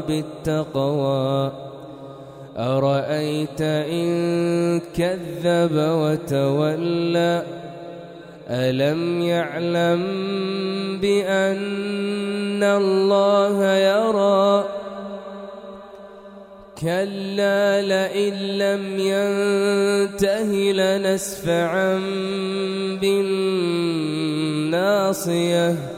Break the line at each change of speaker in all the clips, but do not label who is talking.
بالتقوى. أرأيت إن كذب وتولى؟ ألم يعلم بأن الله يرى؟ كلا لئن لم ينته لنسفعا بالناصية.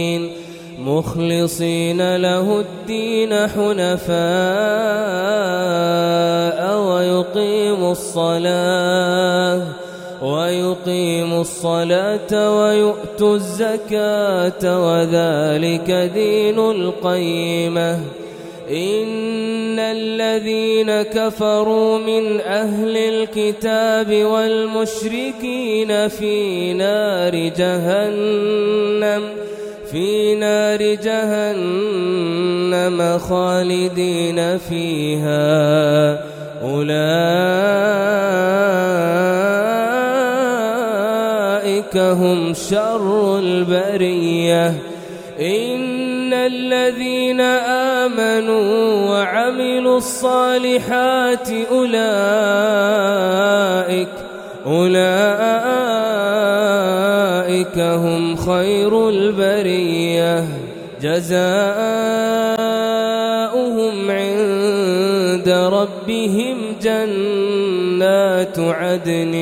مخلصين له الدين حنفاء ويقيموا الصلاة ويقيموا الصلاة ويؤتوا الزكاة وذلك دين القيمة. إن الذين كفروا من أهل الكتاب والمشركين في نار جهنم في نار جهنم خالدين فيها. أولئك هم شر البرية. إن الذين آمنوا وعملوا الصالحات أولئك أولئك هم خير البرية. جزاؤهم عند ربهم جنات عدن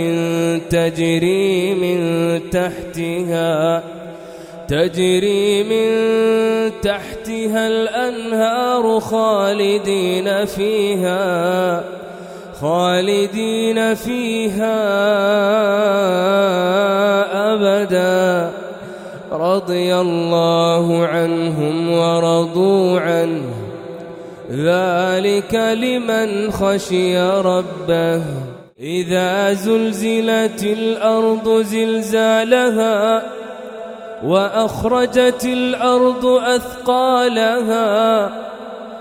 تجري من تحتها تجري من تحتها الأنهار خالدين فيها. خالدين فيها أبدا. رضي الله عنهم ورضوا عنه. ذلك لمن خشي ربه. إذا زلزلت الأرض زلزالها وأخرجت الأرض أثقالها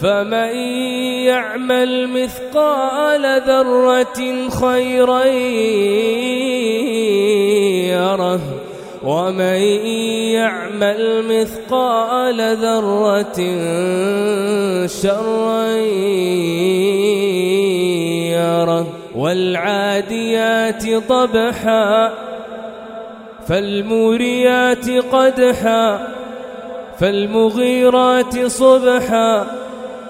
فمن يعمل مثقال ذرة خيرا يره ومن يعمل مثقال ذرة شرا يره. والعاديات ضبحا فالموريات قدحا فالمغيرات صبحا.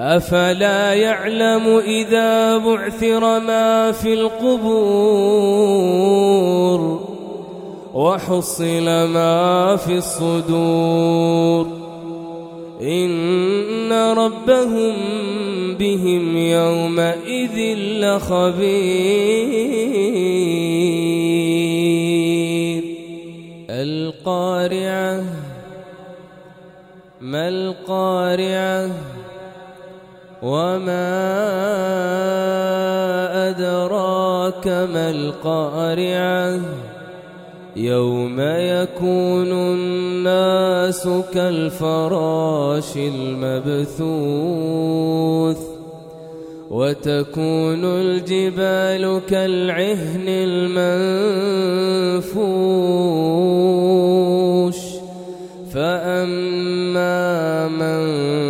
أفلا يعلم إذا بعثر ما في القبور وحصل ما في الصدور إن ربهم بهم يومئذ لخبير. القارعة ما القارعة؟ وما أدراك ما القارعة يوم يكون الناس كالفراش المبثوث وتكون الجبال كالعهن المنفوش فأما من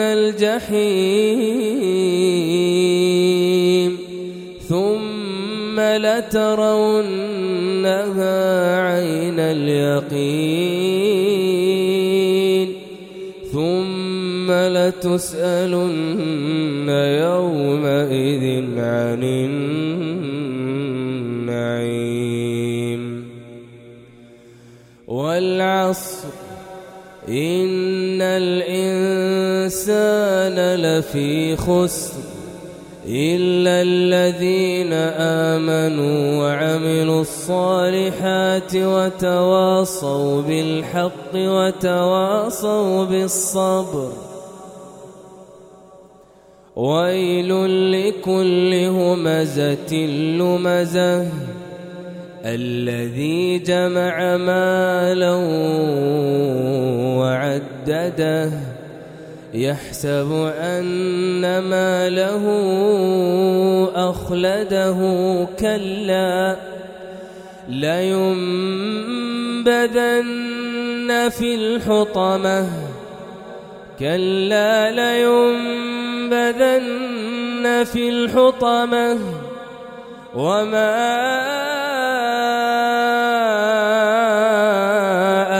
الجحيم ثم لترونها عين اليقين ثم لتسألن يومئذ عن النعيم والعصر إن الإنسان لفي خسر إلا الذين آمنوا وعملوا الصالحات وتواصوا بالحق وتواصوا بالصبر ويل لكل همزة لمزة الذي جمع مالا وعدده يحسب أن ماله أخلده كلا لينبذن في الحطمة كلا لينبذن في الحطمة وما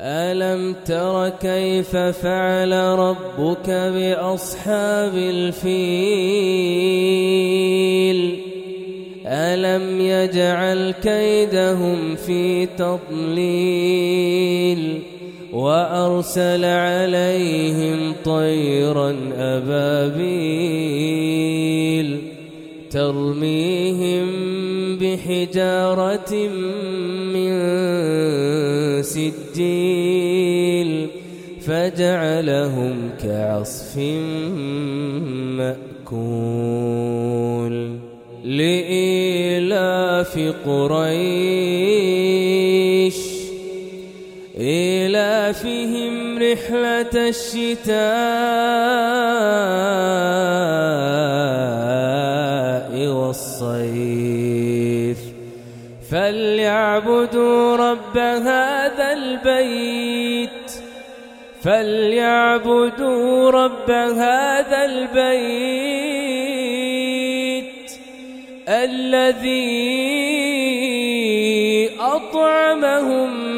ألم تر كيف فعل ربك بأصحاب الفيل؟ ألم يجعل كيدهم في تضليل؟ وأرسل عليهم طيرا أبابيل ترميهم بحجارة من سجيل فجعلهم كعصف مأكول لإيلاف قريش. إيلافهم رحلة الشتاء والصيف. فليعبدوا رب هذا البيت فليعبدوا رب هذا البيت الذي أطعمهم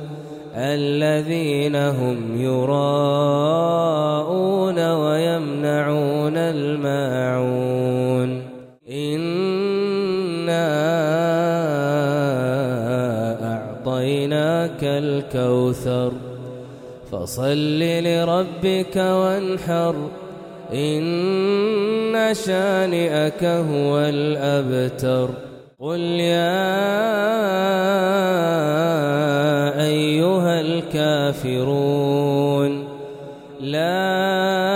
الذين هم يراءون ويمنعون الماعون. إنا أعطيناك الكوثر. فصل لربك وانحر. إن شانئك هو الأبتر. قل يا أيها الكافرون لا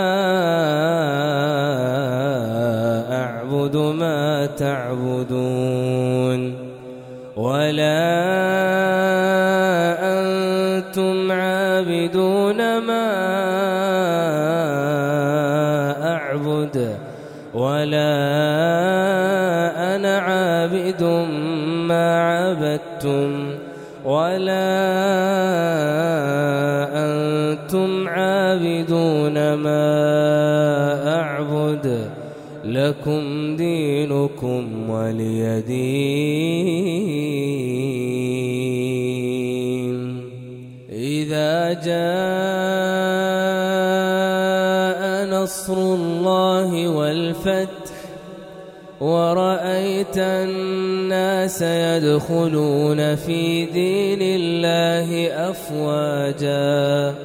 يدخلون في دين الله أفواجا.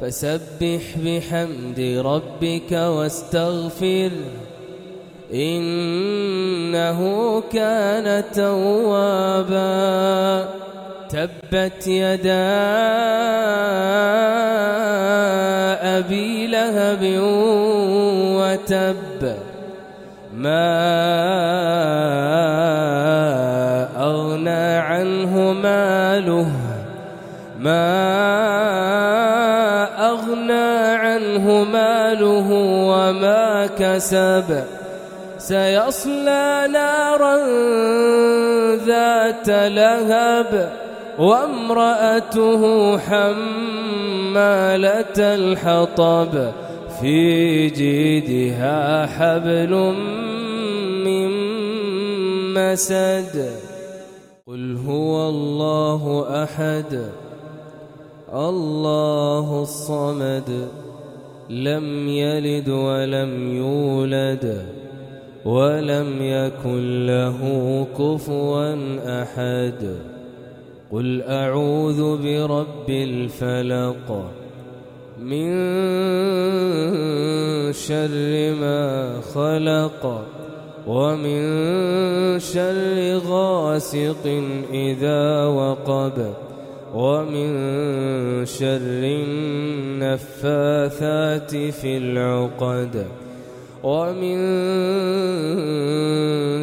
فسبح بحمد ربك واستغفر إنه كان توابا. تبت يدا أبي لهب وتب ما ما أغنى عنه ماله وما كسب. سيصلى نارا ذات لهب وامرأته حمالة الحطب. في جيدها حبل من مسد. قل هو الله أحد. الله الصمد لم يلد ولم يولد ولم يكن له كفوا أحد. قل أعوذ برب الفلق من شر ما خلق ومن شر غاسق إذا وقب. ومن شر النفاثات في العقد ومن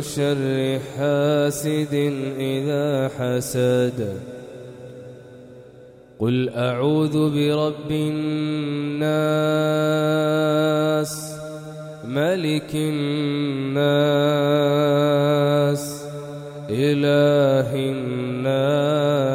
شر حاسد إذا حسد. قل أعوذ برب الناس ملك الناس إله الناس.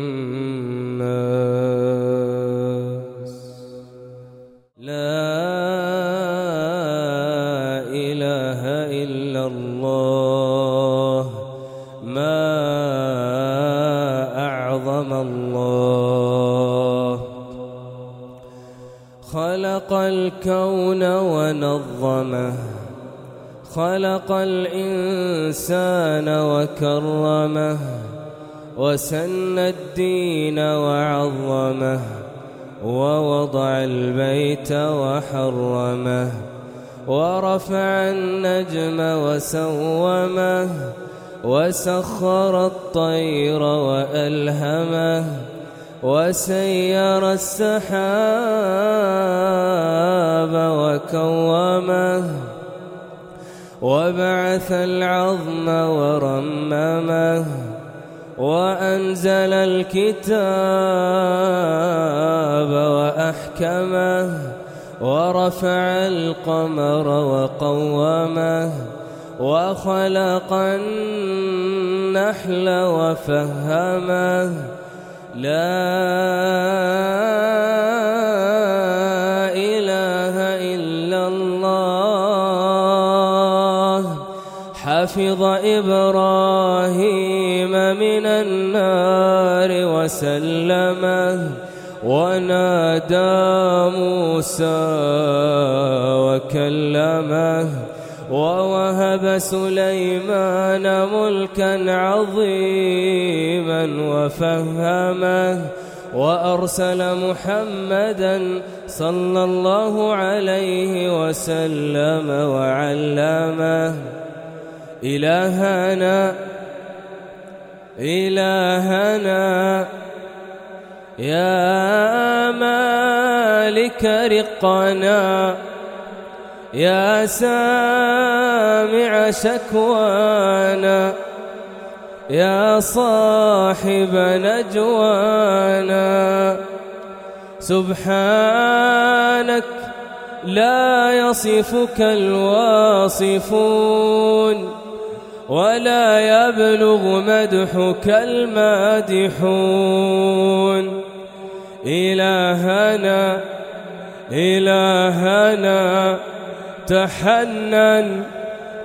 خلق الكون ونظمه خلق الإنسان وكرمه وسن الدين وعظمه ووضع البيت وحرمه ورفع النجم وسومه وسخر الطير وألهمه. وسير السحاب وكومه وبعث العظم ورممه وأنزل الكتاب وأحكمه ورفع القمر وقومه وخلق النحل وفهمه لا إله إلا الله. حفظ إبراهيم من النار وسلمه ونادى موسى وكلمه ووهب سليمان ملكا عظيما وفهمه وأرسل محمدا صلى الله عليه وسلم وعلمه. إلهنا إلهنا يا مالك رقنا يا سامع شكوانا يا صاحب نجوانا. سبحانك لا يصفك الواصفون ولا يبلغ مدحك المادحون. إلهنا إلهنا. تحنن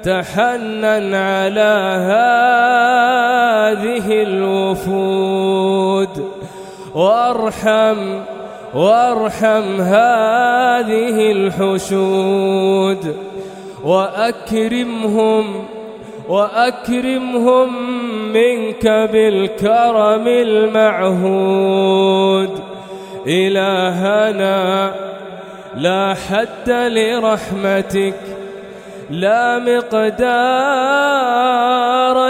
تحنن على هذه الوفود. وارحم وارحم هذه الحشود. وأكرمهم وأكرمهم منك بالكرم المعهود. إلهنا لا حد لرحمتك لا مقدار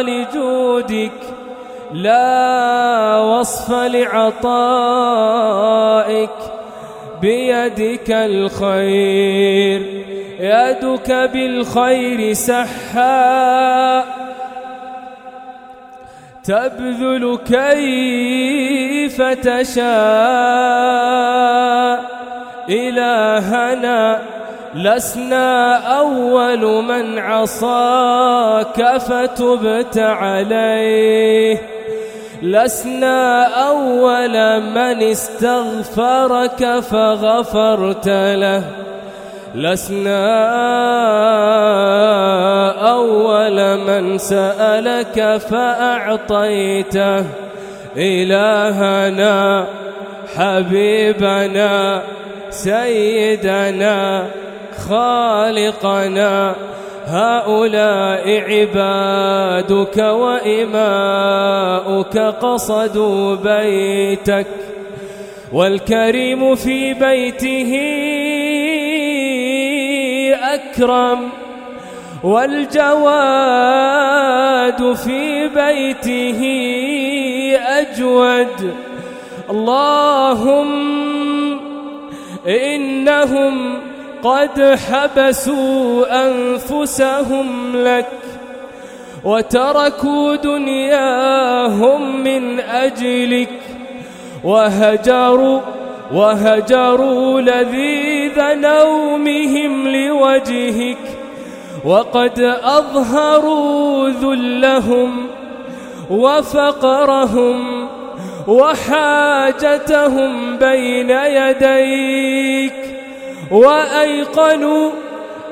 لجودك لا وصف لعطائك. بيدك الخير يدك بالخير سحا. تبذل كيف تشاء. إلهنا لسنا أول من عصاك فتبت عليه. لسنا أول من استغفرك فغفرت له. لسنا أول من سألك فأعطيته. إلهنا حبيبنا سيدنا خالقنا. هؤلاء عبادك وإماؤك قصدوا بيتك والكريم في بيته أكرم والجواد في بيته أجود. اللهم إنهم قد حبسوا أنفسهم لك وتركوا دنياهم من أجلك وهجروا وهجروا لذيذ نومهم لوجهك وقد أظهروا ذلهم وفقرهم وحاجتهم بين يديك وأيقنوا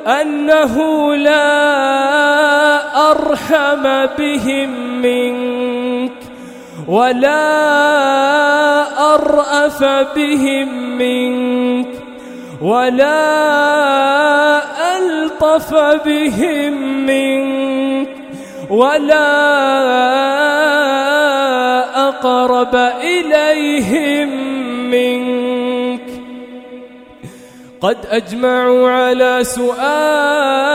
أنه لا أرحم بهم منك ولا أرأف بهم منك ولا ألطف بهم منك ولا أقرب إليهم منك. قد أجمعوا على سؤالك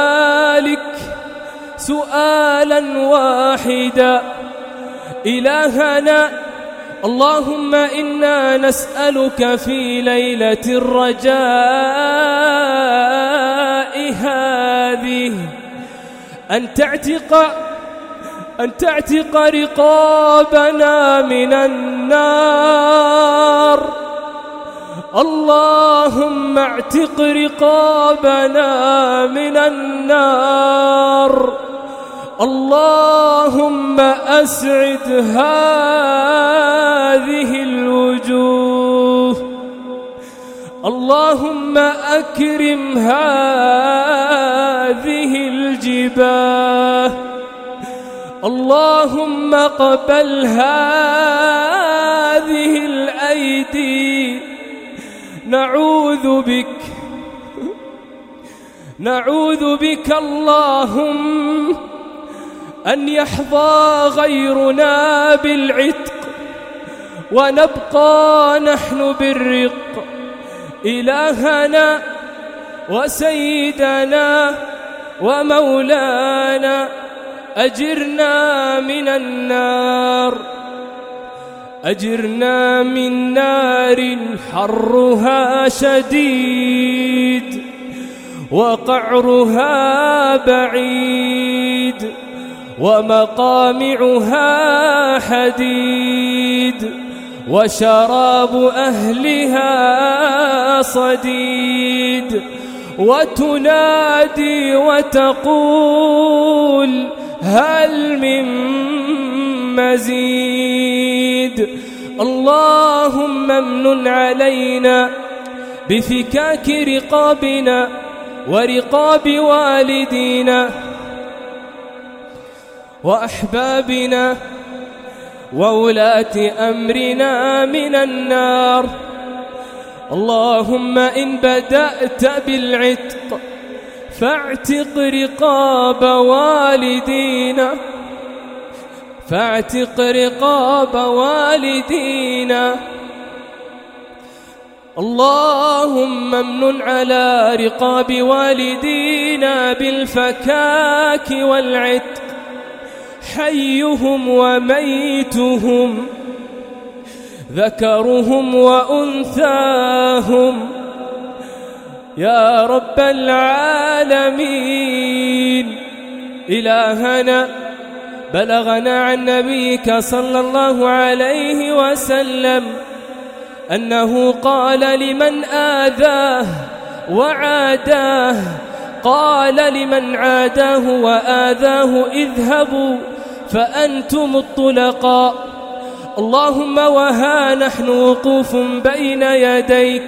سؤالا واحدا. إلهنا اللهم إنا نسألك في ليلة الرجاء هذه أن تعتق أن تعتق رقابنا من النار. اللهم اعتق رقابنا من النار. اللهم أسعد هذه الوجوه. اللهم أكرم هذه الجباه. اللهم قبل هذه الأيدي نعوذ بك. نعوذ بك اللهم أن يحظى غيرنا بالعتق ونبقى نحن بالرق. إلهنا وسيدنا ومولانا أجرنا من النار. أجرنا من نار حرها شديد وقعرها بعيد ومقامعها حديد وشراب أهلها صديد وتنادي وتقول هل من مزيد؟ اللهم امن علينا بفكاك رقابنا ورقاب والدينا وأحبابنا وولاة أمرنا من النار. اللهم إن بدأت بالعتق فاعتق رقاب والدينا فاعتق رقاب والدينا. اللهم امن على رقاب والدينا بالفكاك والعتق حيهم وميتهم ذكرهم وأنثاهم. يا رب العالمين. إلهنا بلغنا عن نبيك صلى الله عليه وسلم أنه قال لمن آذاه وعاداه قال لمن عاداه وآذاه اذهبوا فأنتم الطلقاء. اللهم وها نحن وقوف بين يديك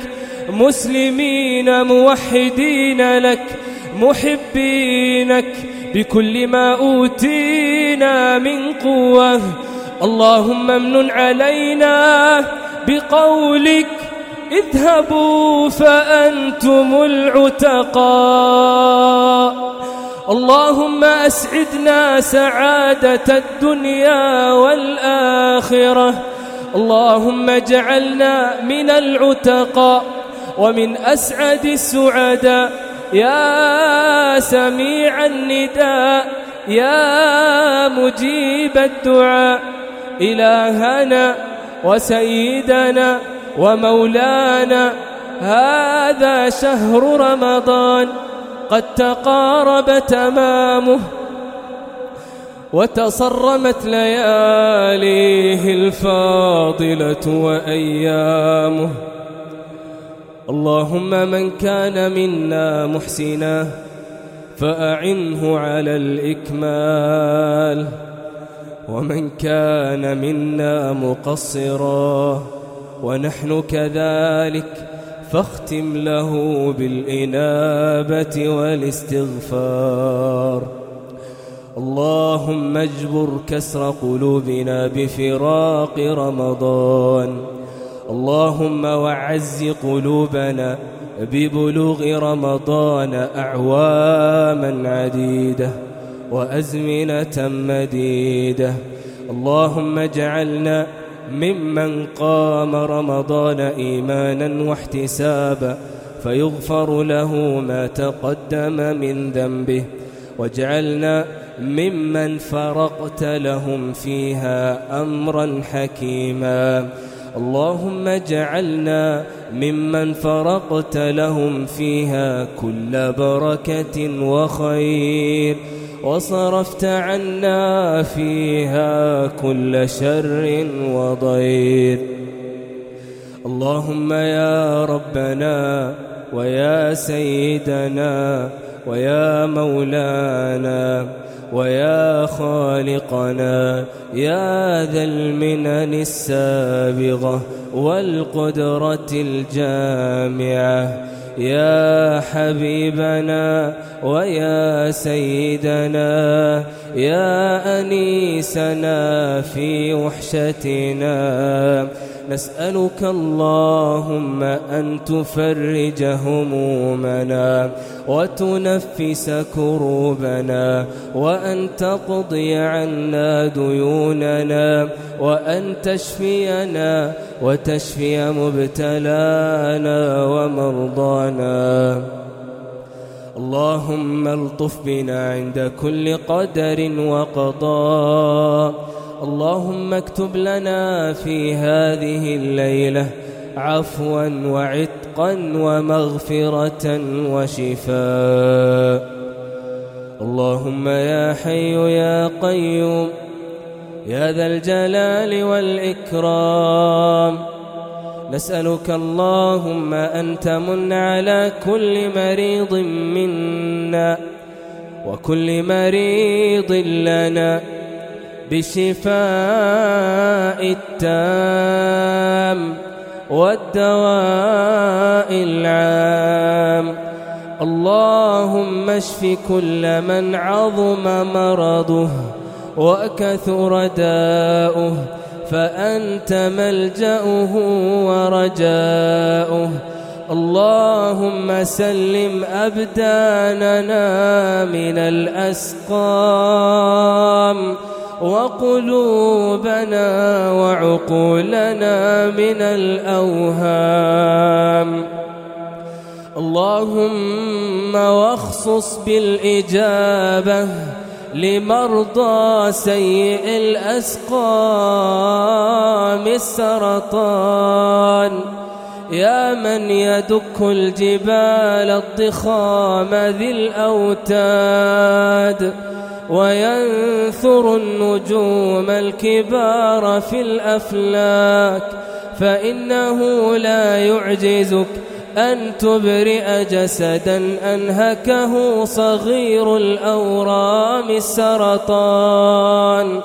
مسلمين موحدين لك محبينك بكل ما أوتينا من قوة. اللهم امن علينا بقولك اذهبوا فأنتم العتقاء. اللهم أسعدنا سعادة الدنيا والآخرة. اللهم اجعلنا من العتقاء. ومن أسعد السعداء. يا سميع النداء. يا مجيب الدعاء. إلهنا وسيدنا ومولانا. هذا شهر رمضان قد تقارب تمامه وتصرمت لياليه الفاضلة وأيامه. اللهم من كان منا محسنا فأعنه على الإكمال. ومن كان منا مقصرا ونحن كذلك فاختم له بالإنابة والاستغفار. اللهم اجبر كسر قلوبنا بفراق رمضان. اللهم وعز قلوبنا ببلوغ رمضان أعواما عديدة وأزمنة مديدة. اللهم اجعلنا ممن قام رمضان إيمانا واحتسابا فيغفر له ما تقدم من ذنبه. واجعلنا ممن فرقت لهم فيها أمرا حكيما. اللهم اجعلنا ممن فرقت لهم فيها كل بركة وخير. وصرفت عنا فيها كل شر وضير. اللهم يا ربنا ويا سيدنا ويا مولانا ويا خالقنا يا ذا المنن السابغة والقدرة الجامعة يا حبيبنا ويا سيدنا يا أنيسنا في وحشتنا. نسألك اللهم أن تفرج همومنا وتنفس كروبنا وأن تقضي عنا ديوننا وأن تشفينا وتشفي مبتلانا ومرضانا. اللهم ألطف بنا عند كل قدر وقضاء اللهم اكتب لنا في هذه الليلة عفوا وعتقا ومغفرة وشفاء. اللهم يا حي يا قيوم يا ذا الجلال والإكرام. نسألك اللهم أن تمن على كل مريض منا وكل مريض لنا. بالشفاء التام والدواء العام. اللهم اشف كل من عظم مرضه وكثر داؤه فأنت ملجأه ورجاؤه. اللهم سلم أبداننا من الأسقام. وقلوبنا وعقولنا من الأوهام. اللهم واخصص بالإجابة لمرضى سيء الأسقام السرطان. يا من يدك الجبال الضخام ذي الأوتاد. وينثر النجوم الكبار في الأفلاك فإنه لا يعجزك أن تبرئ جسدا أنهكه صغير الأورام السرطان.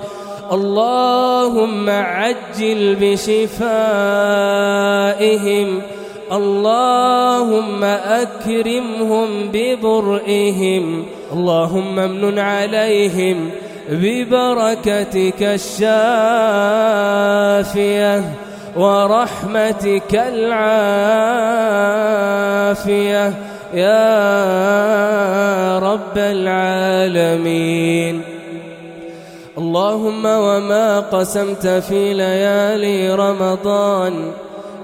اللهم عجل بشفائهم اللهم أكرمهم ببرئهم اللهم امن عليهم ببركتك الشافية ورحمتك العافية. يا رب العالمين. اللهم وما قسمت في ليالي رمضان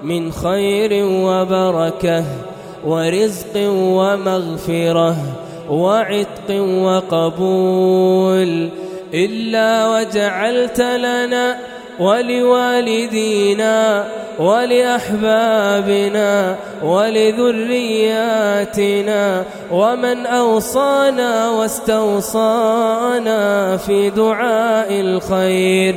من خير وبركة ورزق ومغفرة وعتق وقبول. إلا وجعلت لنا ولوالدينا ولأحبابنا ولذرياتنا ومن أوصانا واستوصانا في دعاء الخير.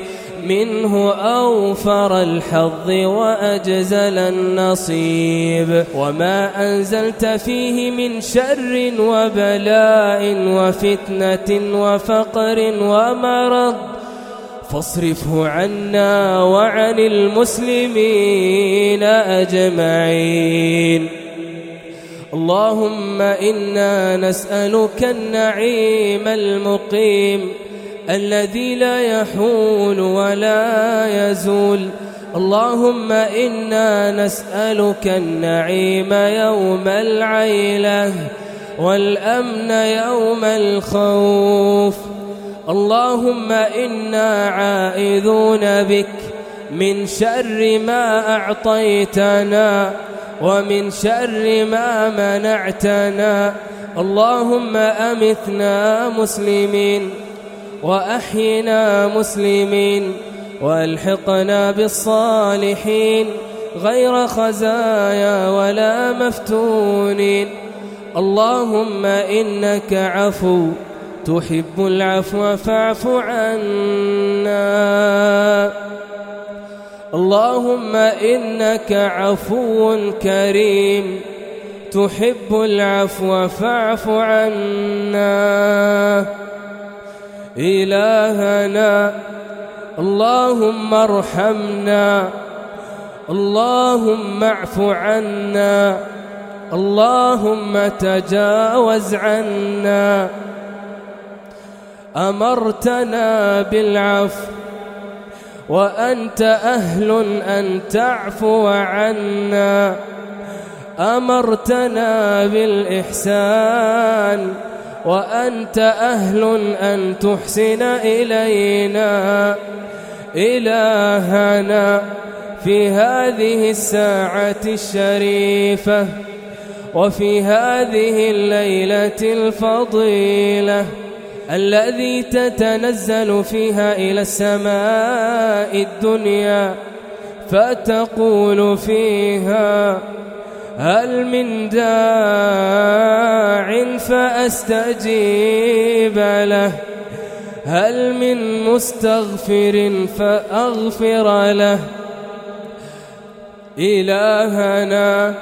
منه أوفر الحظ وأجزل النصيب. وما أنزلت فيه من شر وبلاء وفتنة وفقر ومرض. فاصرفه عنا وعن المسلمين أجمعين. اللهم إنا نسألك النعيم المقيم. الذي لا يحول ولا يزول. اللهم إنا نسألك النعيم يوم العيلة والأمن يوم الخوف. اللهم إنا عائذون بك من شر ما أعطيتنا ومن شر ما منعتنا. اللهم أمثنا مسلمين. وأحينا مسلمين وألحقنا بالصالحين غير خزايا ولا مفتونين اللهم إنك عفو تحب العفو فاعف عنا اللهم إنك عفو كريم تحب العفو فاعف عنا إلهنا اللهم ارحمنا اللهم اعف عنا اللهم تجاوز عنا. أمرتنا بالعفو وأنت أهل أن تعفو عنا. أمرتنا بالإحسان وأنت أهل أن تحسن إلينا إلهنا في هذه الساعة الشريفة وفي هذه الليلة الفضيلة الذي تتنزل فيها إلى السماء الدنيا فتقول فيها هل من داع فأستجيب له؟ هل من مستغفر فأغفر له؟ إلهنا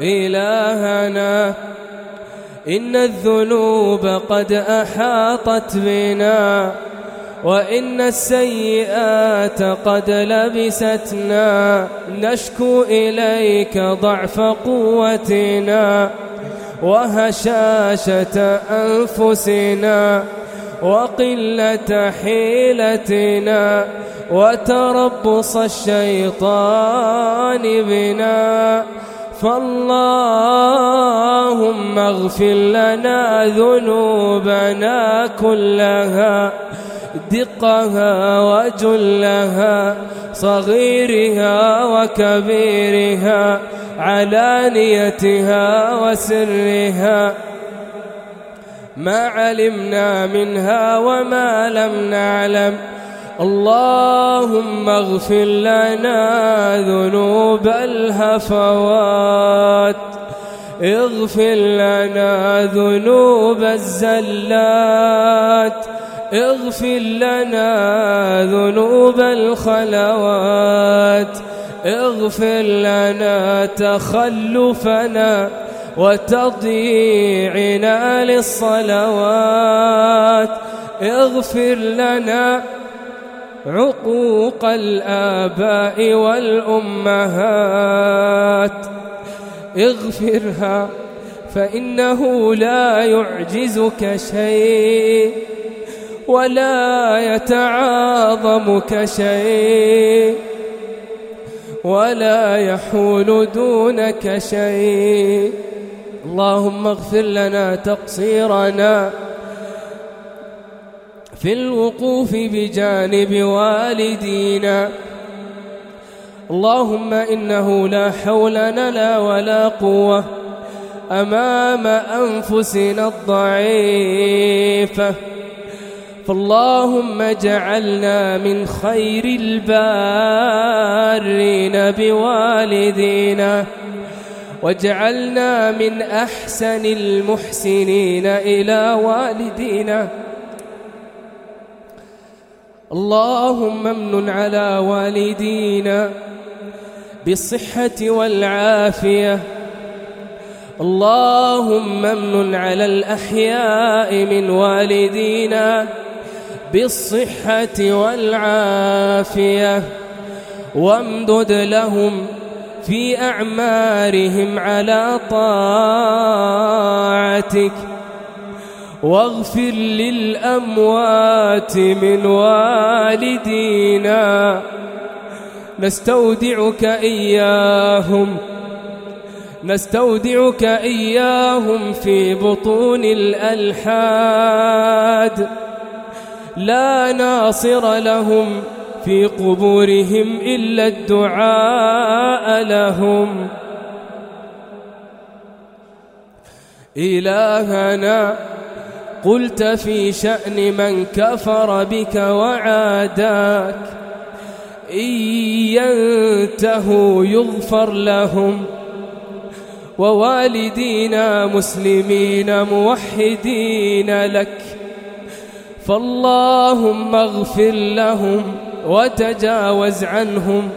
إلهنا إن الذنوب قد أحاطت بنا. وإن السيئات قد لبستنا نشكو إليك ضعف قوتنا وهشاشة أنفسنا وقلة حيلتنا وتربص الشيطان بنا. فاللهم اغفر لنا ذنوبنا كلها دقها وجلها صغيرها وكبيرها علانيتها وسرها. ما علمنا منها وما لم نعلم. اللهم اغفر لنا ذنوب الهفوات. اغفر لنا ذنوب الزلات. اغفر لنا ذنوب الخلوات. اغفر لنا تخلفنا وتضييعنا للصلوات. اغفر لنا عقوق الآباء والأمهات. اغفرها فإنه لا يعجزك شيء. ولا يتعاظمك شيء ولا يحول دونك شيء اللهم اغفر لنا تقصيرنا في الوقوف بجانب والدينا. اللهم إنه لا حول لنا ولا قوة أمام أنفسنا الضعيفة. فاللهم اجعلنا من خير البارين بوالدينا واجعلنا من أحسن المحسنين إلى والدينا. اللهم امن على والدينا بالصحة والعافية. اللهم امن على الأحياء من والدينا بالصحة والعافية وامدد لهم في أعمارهم على طاعتك واغفر للأموات من والدينا. نستودعك إياهم نستودعك إياهم في بطون الألحاد. لا ناصر لهم في قبورهم إلا الدعاء لهم. إلهنا قلت في شأن من كفر بك وعاداك إن ينتهوا يغفر لهم. ووالدينا مسلمين موحدين لك. فاللهم اغفر لهم وتجاوز عنهم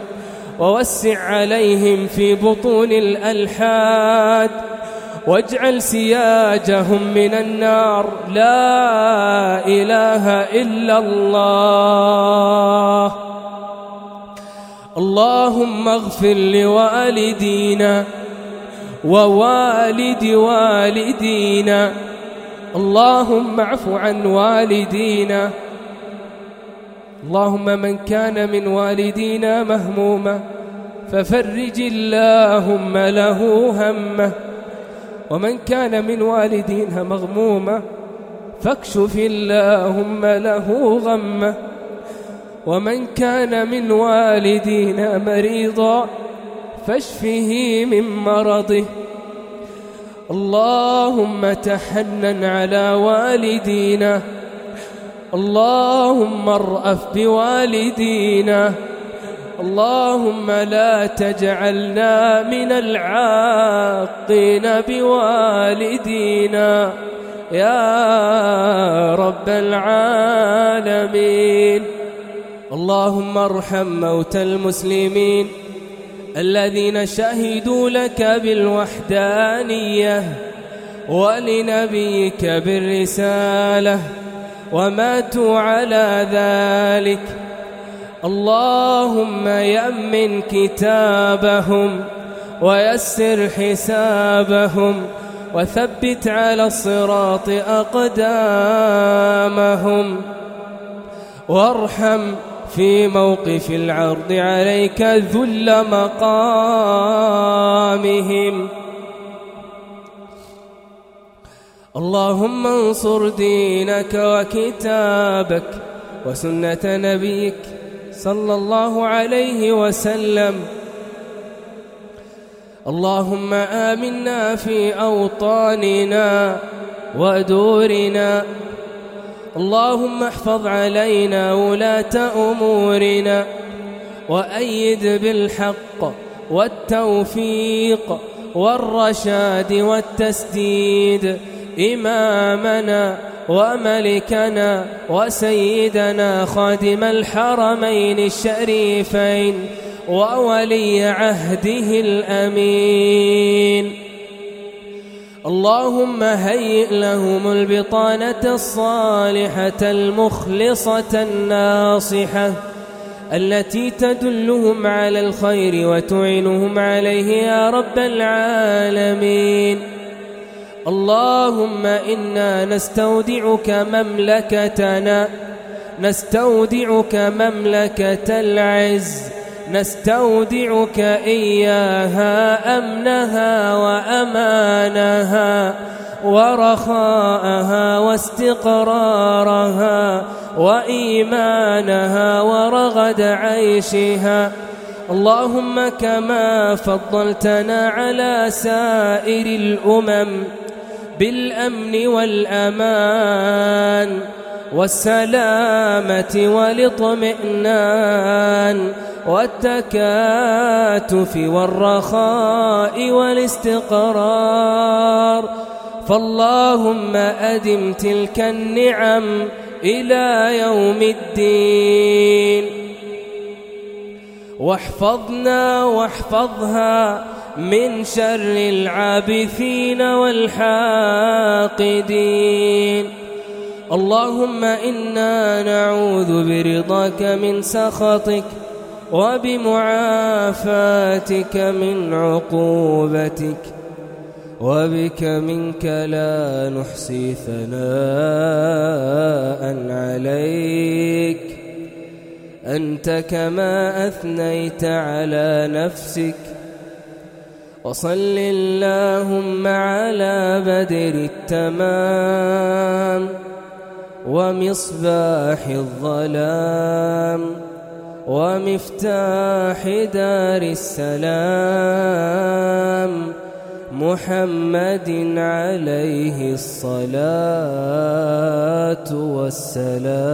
ووسع عليهم في بطون الألحاد واجعل سياجهم من النار. لا إله إلا الله. اللهم اغفر لوالدينا ووالد والدينا اللهم اعف عن والدينا. اللهم من كان من والدينا مهموما ففرج اللهم له همه. ومن كان من والدينا مغموما فاكشف اللهم له غمه. ومن كان من والدينا مريضا فاشفه من مرضه. اللهم تحنن على والدينا. اللهم ارأف بوالدينا. اللهم لا تجعلنا من العاقين بوالدينا. يا رب العالمين. اللهم ارحم موتى المسلمين. الذين شهدوا لك بالوحدانية ولنبيك بالرسالة وماتوا على ذلك. اللهم يمن كتابهم ويسر حسابهم وثبت على الصراط أقدامهم. وارحم في موقف العرض عليك ذل مقامهم. اللهم انصر دينك وكتابك وسنة نبيك صلى الله عليه وسلم. اللهم آمنا في أوطاننا ودورنا اللهم احفظ علينا ولاة أمورنا وأيد بالحق والتوفيق والرشاد والتسديد إمامنا وملكنا وسيدنا خادم الحرمين الشريفين وولي عهده الأمين. اللهم هيئ لهم البطانة الصالحة المخلصة الناصحة التي تدلهم على الخير وتعينهم عليه يا رب العالمين. اللهم إنا نستودعك مملكتنا نستودعك مملكة العز نستودعك إياها أمنها وأمانها ورخاءها واستقرارها وإيمانها ورغد عيشها اللهم كما فضلتنا على سائر الأمم بالأمن والأمان والسلامة والاطمئنان والتكاتف والرخاء والاستقرار. فاللهم أدم تلك النعم إلى يوم الدين. واحفظنا واحفظها من شر العابثين والحاقدين. اللهم إنا نعوذ برضاك من سخطك وبمعافاتك من عقوبتك وبك منك لا نحصي ثناء عليك أنت كما أثنيت على نفسك وصل اللهم على بدر التمام ومصباح الظلام ومفتاح دار السلام محمد عليه الصلاة والسلام.